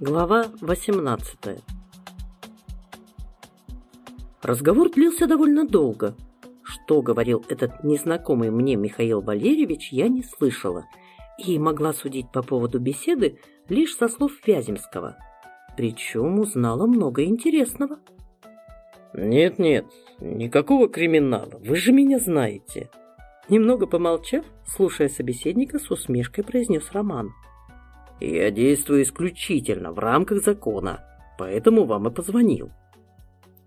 Глава 18 Разговор длился довольно долго. Что говорил этот незнакомый мне Михаил Валерьевич, я не слышала и могла судить по поводу беседы лишь со слов Вяземского. Причем узнала много интересного. «Нет-нет, никакого криминала, вы же меня знаете». Немного помолчав, слушая собеседника, с усмешкой произнес Роман. «Я действую исключительно в рамках закона, поэтому вам и позвонил».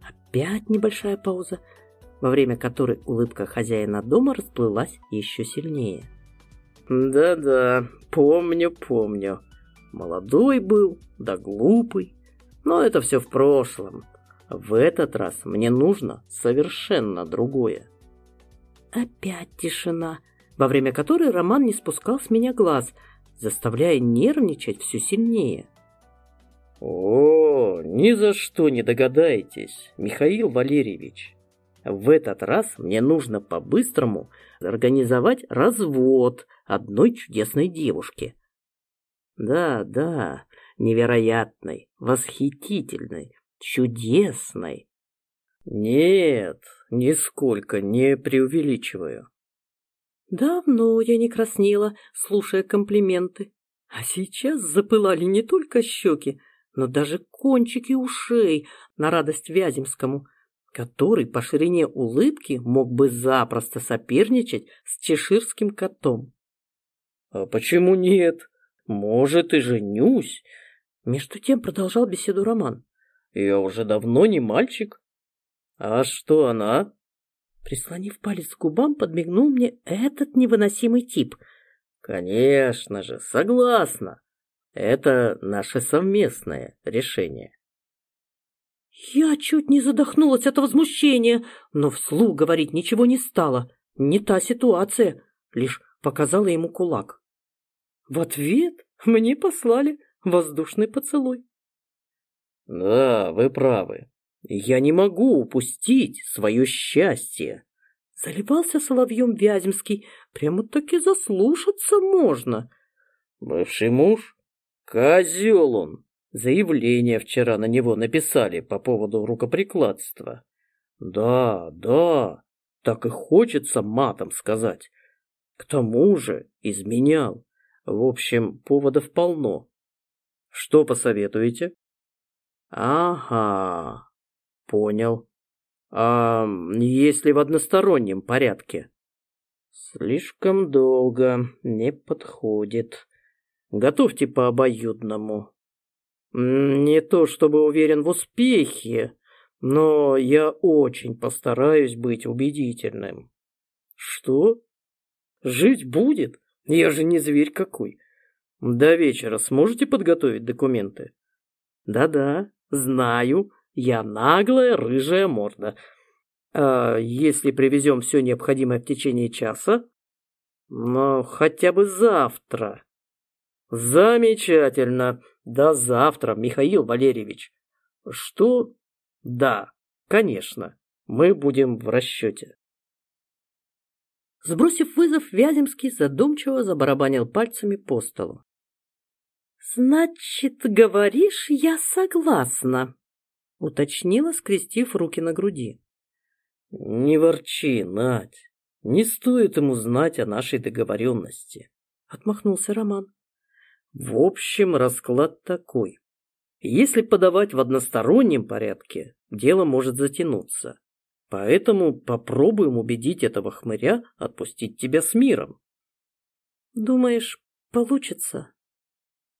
Опять небольшая пауза, во время которой улыбка хозяина дома расплылась еще сильнее. «Да-да, помню, помню. Молодой был, да глупый. Но это все в прошлом. В этот раз мне нужно совершенно другое. Опять тишина, во время которой Роман не спускал с меня глаз, заставляя нервничать все сильнее. О, ни за что не догадаетесь, Михаил Валерьевич. В этот раз мне нужно по-быстрому организовать развод одной чудесной девушки. Да, да, невероятной, восхитительной, чудесной. Нет, нисколько не преувеличиваю. Давно я не краснела, слушая комплименты. А сейчас запылали не только щеки, но даже кончики ушей на радость Вяземскому, который по ширине улыбки мог бы запросто соперничать с чеширским котом. «А почему нет? Может, и женюсь?» Между тем продолжал беседу Роман. «Я уже давно не мальчик. А что она?» Прислонив палец к губам, подмигнул мне этот невыносимый тип. «Конечно же, согласна. Это наше совместное решение». Я чуть не задохнулась от возмущения, но вслух говорить ничего не стала. Не та ситуация, лишь показала ему кулак. В ответ мне послали воздушный поцелуй. Да, вы правы. Я не могу упустить свое счастье. Заливался соловьем Вяземский. Прямо-таки заслушаться можно. Бывший муж? Козел он. Заявление вчера на него написали по поводу рукоприкладства. Да, да, так и хочется матом сказать. К тому же изменял. В общем, поводов полно. Что посоветуете? Ага, понял. А если в одностороннем порядке? Слишком долго, не подходит. Готовьте по обоюдному. Не то чтобы уверен в успехе, но я очень постараюсь быть убедительным. Что? Жить будет? Я же не зверь какой. До вечера сможете подготовить документы? Да-да, знаю, я наглая рыжая морда. А если привезем все необходимое в течение часа? Но хотя бы завтра. Замечательно. До завтра, Михаил Валерьевич. Что? Да, конечно. Мы будем в расчете. Сбросив вызов, Вяземский задумчиво забарабанил пальцами по столу. «Значит, говоришь, я согласна», — уточнила, скрестив руки на груди. «Не ворчи, Надь. Не стоит ему знать о нашей договоренности», — отмахнулся Роман. В общем, расклад такой. Если подавать в одностороннем порядке, дело может затянуться. Поэтому попробуем убедить этого хмыря отпустить тебя с миром. Думаешь, получится?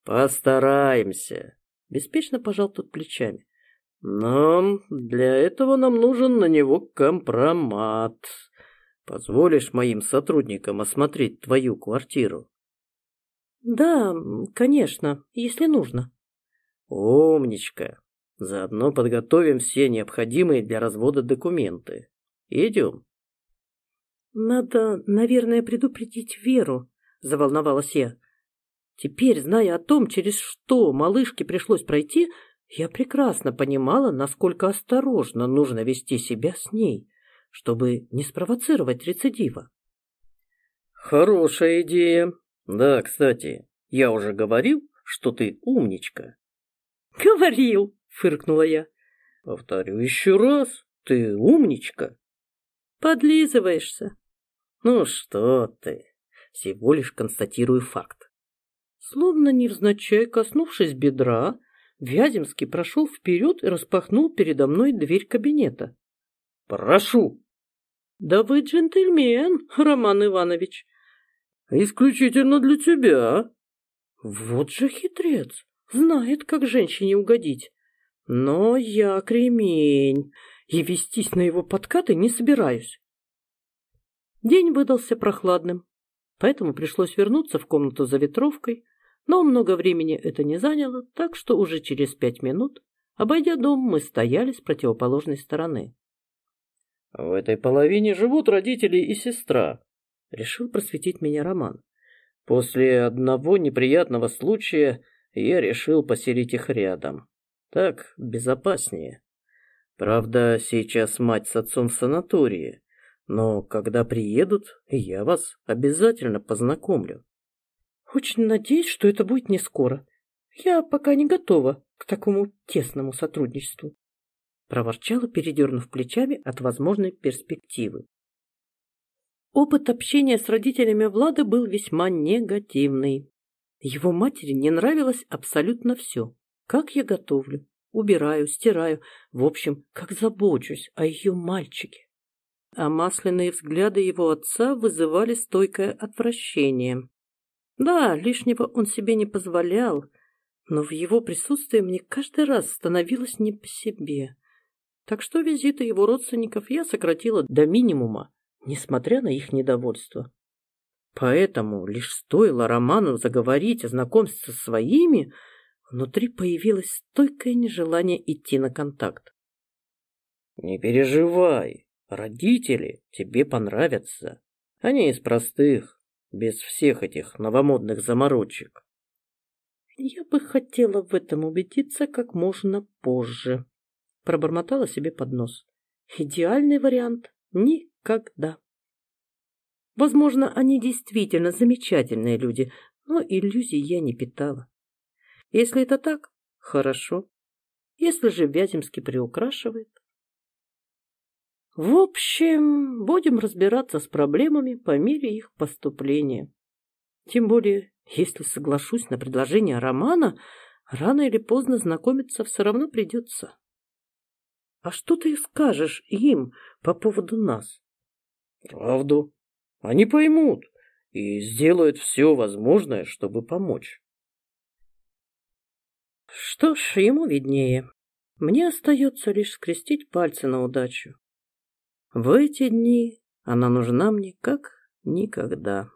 Постараемся. Беспечно пожал тут плечами. Но для этого нам нужен на него компромат. Позволишь моим сотрудникам осмотреть твою квартиру? Да, конечно, если нужно. Умничка. Заодно подготовим все необходимые для развода документы. Идем. Надо, наверное, предупредить Веру, заволновалась я. Теперь, зная о том, через что малышке пришлось пройти, я прекрасно понимала, насколько осторожно нужно вести себя с ней, чтобы не спровоцировать рецидива. Хорошая идея, да, кстати, я уже говорил, что ты умничка. Говорил, фыркнула я. Повторю еще раз, ты умничка. Подлизываешься. Ну что ты, всего лишь констатирую факт. Словно невзначай коснувшись бедра, Вяземский прошел вперед и распахнул передо мной дверь кабинета. «Прошу!» «Да вы джентльмен, Роман Иванович!» «Исключительно для тебя!» «Вот же хитрец! Знает, как женщине угодить. Но я кремень, и вестись на его подкаты не собираюсь». День выдался прохладным, поэтому пришлось вернуться в комнату за ветровкой, но много времени это не заняло, так что уже через пять минут, обойдя дом, мы стояли с противоположной стороны. «В этой половине живут родители и сестра», — решил просветить меня Роман. «После одного неприятного случая я решил поселить их рядом. Так безопаснее. Правда, сейчас мать с отцом в санатории, но когда приедут, я вас обязательно познакомлю». Очень надеюсь, что это будет не скоро. Я пока не готова к такому тесному сотрудничеству. Проворчала, передернув плечами от возможной перспективы. Опыт общения с родителями Влада был весьма негативный. Его матери не нравилось абсолютно все. Как я готовлю, убираю, стираю, в общем, как забочусь о ее мальчике. А масляные взгляды его отца вызывали стойкое отвращение. Да, лишнего он себе не позволял, но в его присутствии мне каждый раз становилось не по себе. Так что визиты его родственников я сократила до минимума, несмотря на их недовольство. Поэтому лишь стоило Роману заговорить о знакомстве со своими, внутри появилось стойкое нежелание идти на контакт. «Не переживай, родители тебе понравятся. Они из простых, без всех этих новомодных заморочек. Я бы хотела в этом убедиться как можно позже. Пробормотала себе под нос. Идеальный вариант никогда. Возможно, они действительно замечательные люди, но иллюзий я не питала. Если это так, хорошо. Если же Вяземский приукрашивает, в общем, будем разбираться с проблемами по мере их поступления. Тем более, если соглашусь на предложение Романа, рано или поздно знакомиться все равно придется. А что ты скажешь им по поводу нас? Правду. Они поймут и сделают все возможное, чтобы помочь. Что ж, ему виднее. Мне остается лишь скрестить пальцы на удачу. В эти дни она нужна мне как никогда.